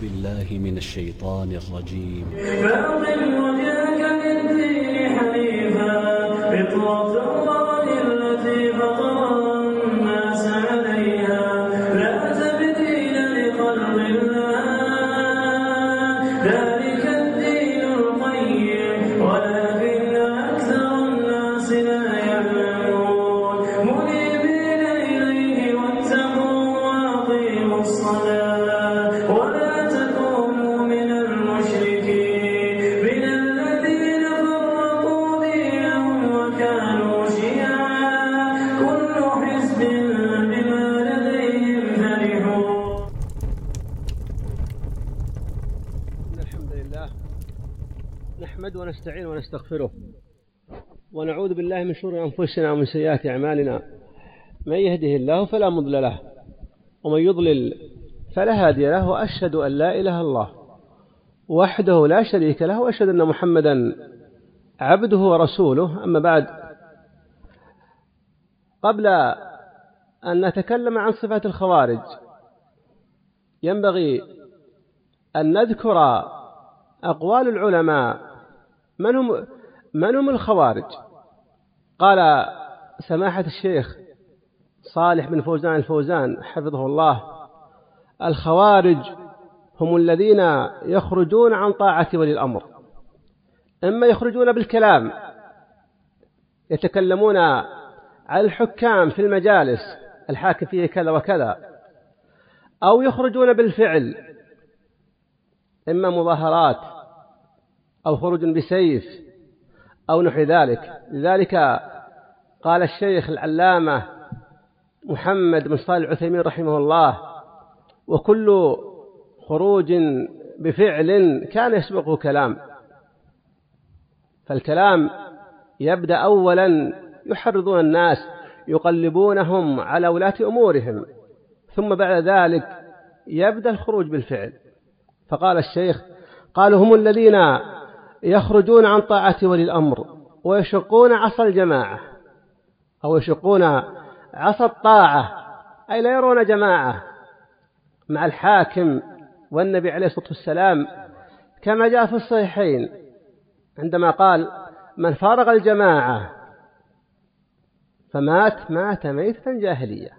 بالله من الشيطان الرجيم. فأقم وجهك للدين حنيفا فطرة لله نحمد ونستعين ونستغفره. ونعوذ بالله من شرور أنفسنا ومن سيئات أعمالنا. من يهده الله فلا مضل له ومن يضلل فلا هادي له وأشهد أن لا إله الله وحده لا شريك له وأشهد أن محمدا عبده ورسوله. أما بعد قبل أن نتكلم عن صفات الخوارج ينبغي أن نذكر أقوال العلماء من هم من هم الخوارج؟ قال سماحة الشيخ صالح بن فوزان الفوزان حفظه الله الخوارج هم الذين يخرجون عن طاعة ولي الأمر إما يخرجون بالكلام يتكلمون على الحكام في المجالس الحاكم فيه كذا وكذا أو يخرجون بالفعل إما مظاهرات أو خروج بسيف أو نحو ذلك. لذلك قال الشيخ العلامة محمد بن صالح العثيمين رحمه الله وكل خروج بفعل كان يسبقه كلام. فالكلام يبدأ أولا يحرضون الناس يقلبونهم على ولاة أمورهم ثم بعد ذلك يبدأ الخروج بالفعل. فقال الشيخ قالوا هم الذين يخرجون عن طاعة ولي الأمر ويشقون عصا الجماعة أو يشقون عصا الطاعة أي لا يرون جماعة مع الحاكم والنبي عليه الصلاة والسلام كما جاء في الصحيحين عندما قال من فارق الجماعة فمات مات ميتة جاهلية.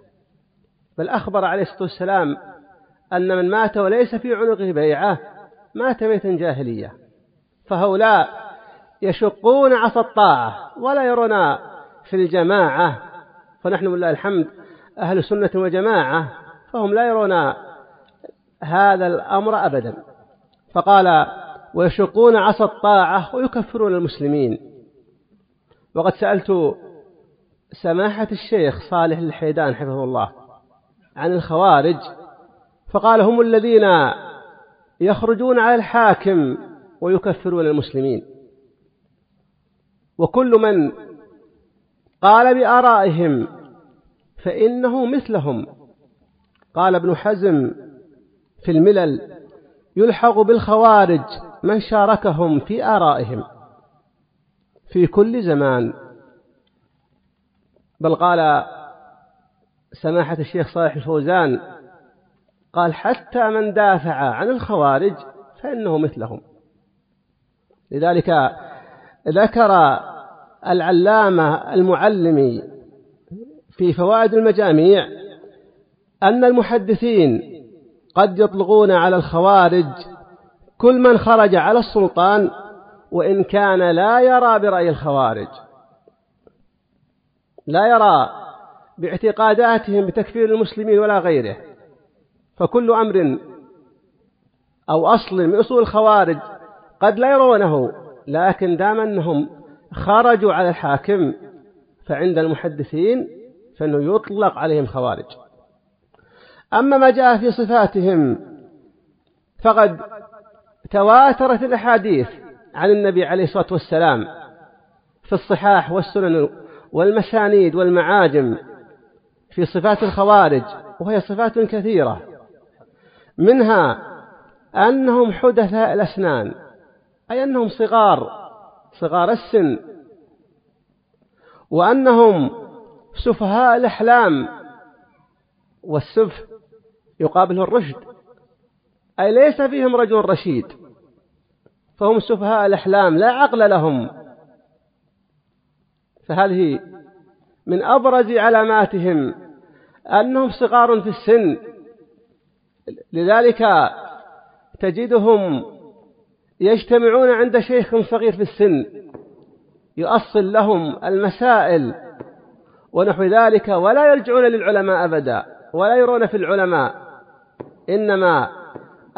بل أخبر عليه الصلاة والسلام أن من مات وليس في عنقه بيعة مات ميتا جاهلية. فهؤلاء يشقون عصا الطاعة ولا يرون في الجماعة. فنحن لله الحمد أهل سنة وجماعة فهم لا يرون هذا الأمر أبدا. فقال ويشقون عصا الطاعة ويكفرون المسلمين. وقد سألت سماحة الشيخ صالح الحيدان حفظه الله عن الخوارج فقال هم الذين يخرجون على الحاكم ويكفرون المسلمين. وكل من قال بآرائهم فإنه مثلهم. قال ابن حزم في الملل يلحق بالخوارج من شاركهم في آرائهم في كل زمان. بل قال سماحة الشيخ صالح الفوزان قال حتى من دافع عن الخوارج فإنه مثلهم. لذلك ذكر العلامة المعلمي في فوائد المجاميع أن المحدثين قد يطلقون على الخوارج كل من خرج على السلطان وإن كان لا يرى برأي الخوارج. لا يرى باعتقاداتهم بتكفير المسلمين ولا غيره. فكل أمر أو أصل من أصول الخوارج قد لا يرونه لكن دام أنهم خرجوا على الحاكم فعند المحدثين فإنه يطلق عليهم خوارج أما ما جاء في صفاتهم فقد تواترت الأحاديث عن النبي عليه الصلاة والسلام في الصحاح والسنن والمسانيد والمعاجم في صفات الخوارج وهي صفات كثيرة. منها أنهم حدثاء الأسنان أي أنهم صغار صغار السن وأنهم سفهاء الأحلام والسفه يقابله الرشد أي ليس فيهم رجل رشيد فهم سفهاء الأحلام لا عقل لهم. فهذه من أبرز علاماتهم أنهم صغار في السن لذلك تجدهم يجتمعون عند شيخ صغير في السن يؤصل لهم المسائل ونحو ذلك ولا يلجؤون للعلماء أبدا ولا يرون في العلماء إنما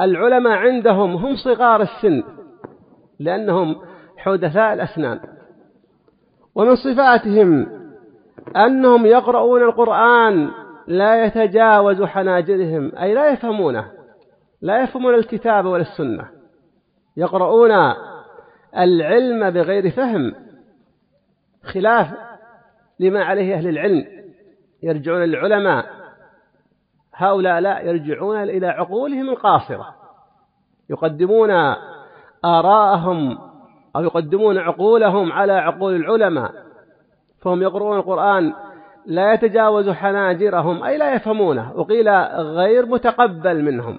العلماء عندهم هم صغار السن لأنهم حدثاء الأسنان. ومن صفاتهم أنهم يقرؤون القرآن لا يتجاوز حناجرهم أي لا يفهمونه لا يفهمون الكتاب ولا السنة. يقرؤون العلم بغير فهم خلاف لما عليه أهل العلم. يرجعون للعلماء هؤلاء لا يرجعون إلى عقولهم القاصرة. يقدمون آراءهم أو يقدمون عقولهم على عقول العلماء. فهم يقرؤون القرآن لا يتجاوز حناجرهم أي لا يفهمونه. وقيل غير متقبل منهم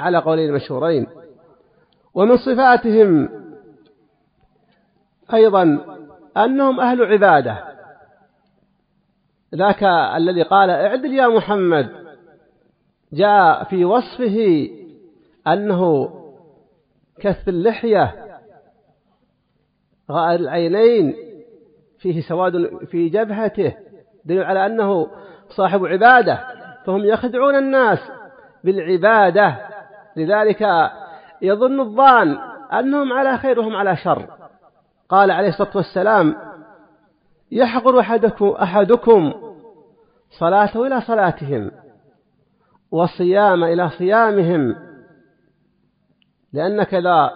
على قولين المشهورين. ومن صفاتهم أيضا أنهم أهل عبادة. ذاك الذي قال اعدل يا محمد. جاء في وصفه أنه كث اللحية غائر العينين فيه سواد في جبهته. دليل على أنه صاحب عبادة فهم يخدعون الناس بالعبادة. لذلك يظن الظان أنهم على خير وهم على شر. قال عليه الصلاة والسلام يحقر أحدكم, أحدكم صلاته إلى صلاتهم وصيام إلى صيامهم. لأنك إذا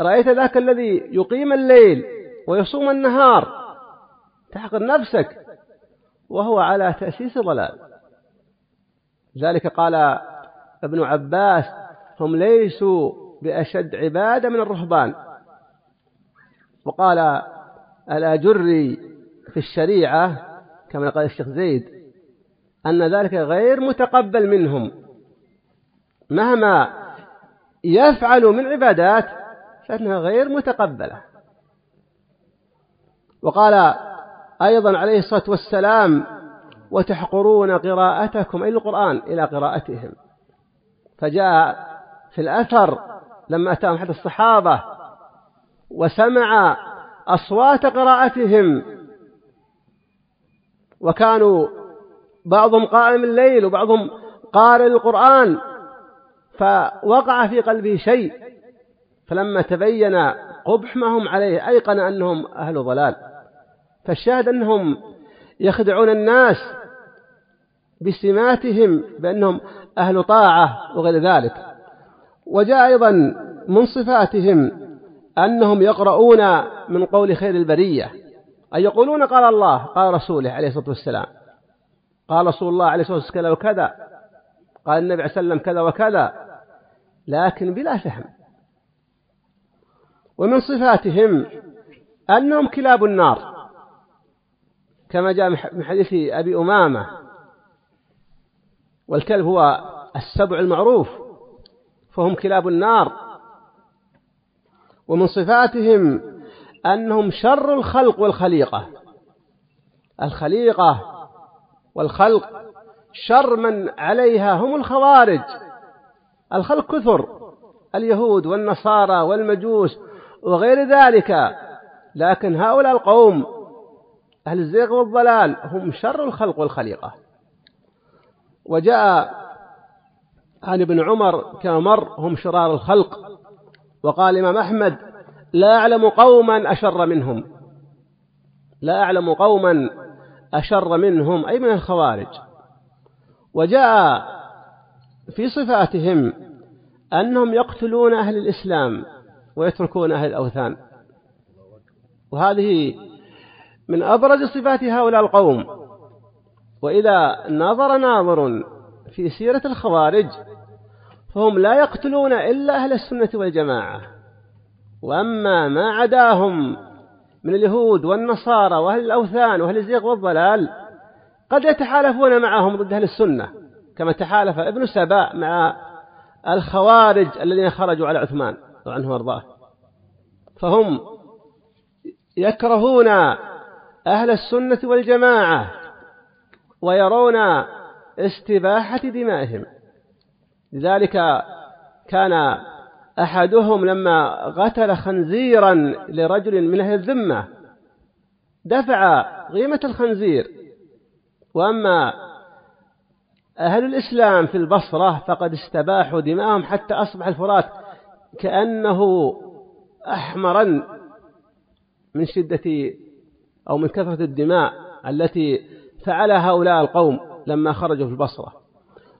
رأيت ذاك الذي يقيم الليل ويصوم النهار تحقر نفسك. وهو على تأسيس ضلال ذلك قال ابن عباس هم ليسوا بأشد عبادة من الرهبان. وقال الأجري في الشريعة كما قال الشيخ زيد أن ذلك غير متقبل منهم. مهما يفعل من عبادات فإنها غير متقبلة. وقال أيضا عليه الصلاة والسلام وتحقرون قراءتكم أي القرآن إلى قراءتهم. فجاء في الأثر لما أتاهم أحد الصحابة وسمع أصوات قراءتهم. وكانوا بعضهم قائم الليل وبعضهم قارئ القرآن فوقع في قلبه شيء. فلما تبين قبح ما هم عليه أيقن أنهم أهل ضلال. فالشاهد أنهم يخدعون الناس بسماتهم بأنهم أهل طاعة وغير ذلك. وجاء أيضا من صفاتهم أنهم يقرؤون من قول خير البرية أي يقولون قال الله قال رسوله عليه الصلاة والسلام. قال رسول الله عليه الصلاة والسلام كذا وكذا. قال النبي عليه وسلم كذا وكذا. لكن بلا فهم. ومن صفاتهم أنهم كلاب النار. كما جاء من حديث أبي أمامة. والكلب هو السبع المعروف فهم كلاب النار. ومن صفاتهم أنهم شر الخلق والخليقة. الخليقة والخلق شر من عليها هم الخوارج. الخلق كثر اليهود والنصارى والمجوس وغير ذلك. لكن هؤلاء القوم أهل الزيغ والضلال هم شر الخلق والخليقة. وجاء عن ابن عمر كما مر هم شرار الخلق. وقال الإمام أحمد لا أعلم قوما أشر منهم. لا أعلم قوما أشر منهم أي من الخوارج. وجاء في صفاتهم أنهم يقتلون أهل الإسلام ويتركون أهل الأوثان. وهذه من أبرز صفات هؤلاء القوم. وإذا نظر ناظر في سيرة الخوارج فهم لا يقتلون إلا أهل السنة والجماعة. وأما ما عداهم من اليهود والنصارى وأهل الأوثان وأهل الزيغ والضلال قد يتحالفون معهم ضد أهل السنة كما تحالف ابن سباء مع الخوارج الذين خرجوا على عثمان عنه وأرضاه. فهم يكرهون أهل السنة والجماعة ويرون استباحة دمائهم. لذلك كان أحدهم لما قتل خنزيرا لرجل من أهل الذمة دفع قيمة الخنزير. وأما أهل الإسلام في البصرة فقد استباحوا دماءهم حتى أصبح الفرات كأنه أحمرا من شدة أو من كثرة الدماء التي فعلها هؤلاء القوم لما خرجوا في البصرة.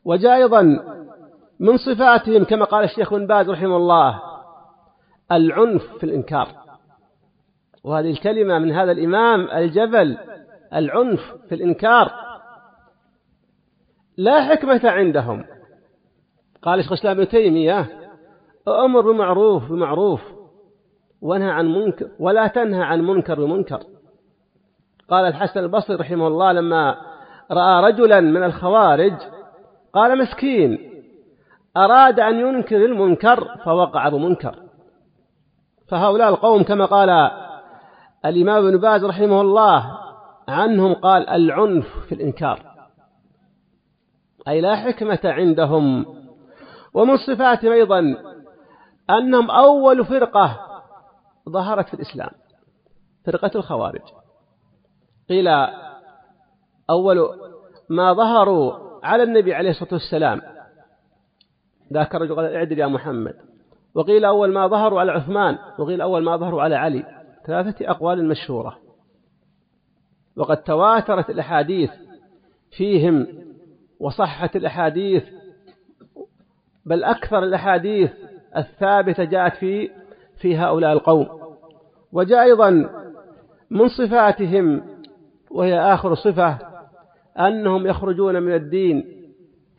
وجاء أيضا من صفاتهم كما قال الشيخ بن باز رحمه الله العنف في الإنكار. وهذه الكلمة من هذا الإمام الجبل العنف في الإنكار. لا حكمة عندهم. قال الشيخ الإسلام ابن تيمية أمر بمعروف بمعروف وانهى عن منكر ولا تنهى عن منكر بمنكر. قال الحسن البصري رحمه الله لما رأى رجلا من الخوارج قال مسكين أراد أن ينكر المنكر فوقع بمنكر فهؤلاء القوم كما قال الإمام ابن باز رحمه الله عنهم قال العنف في الإنكار. أي لا حكمة عندهم. ومن صفاتهم أيضا أنهم أول فرقة ظهرت في الإسلام فرقة الخوارج. قيل أول ما ظهروا على النبي عليه الصلاة والسلام. ذاك الرجل قال اعدل يا محمد. وقيل أول ما ظهروا على عثمان وقيل أول ما ظهروا على علي. ثلاثة أقوال مشهورة. وقد تواترت الأحاديث فيهم وصحت الأحاديث بل أكثر الأحاديث الثابتة جاءت في في هؤلاء القوم. وجاء أيضا من صفاتهم وهي آخر صفة أنهم يخرجون من الدين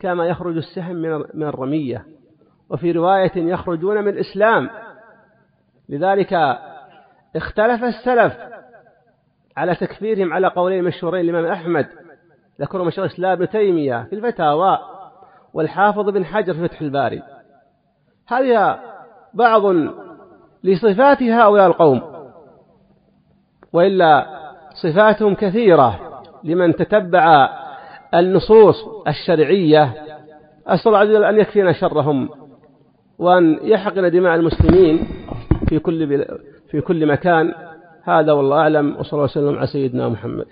كما يخرج السهم من الرمية. وفي رواية يخرجون من الإسلام. لذلك اختلف السلف على تكفيرهم على قولين مشهورين الإمام أحمد ذكروا مشهور الإسلام ابن تيمية في الفتاوى والحافظ بن حجر في فتح الباري. هذه بعض لصفات هؤلاء القوم. وإلا صفاتهم كثيرة لمن تتبع النصوص الشرعية. أسأل الله عز وجل أن يكفينا شرهم وأن يحقن دماء المسلمين في كل في كل مكان. هذا والله أعلم. وصلى الله وسلم على سيدنا محمد.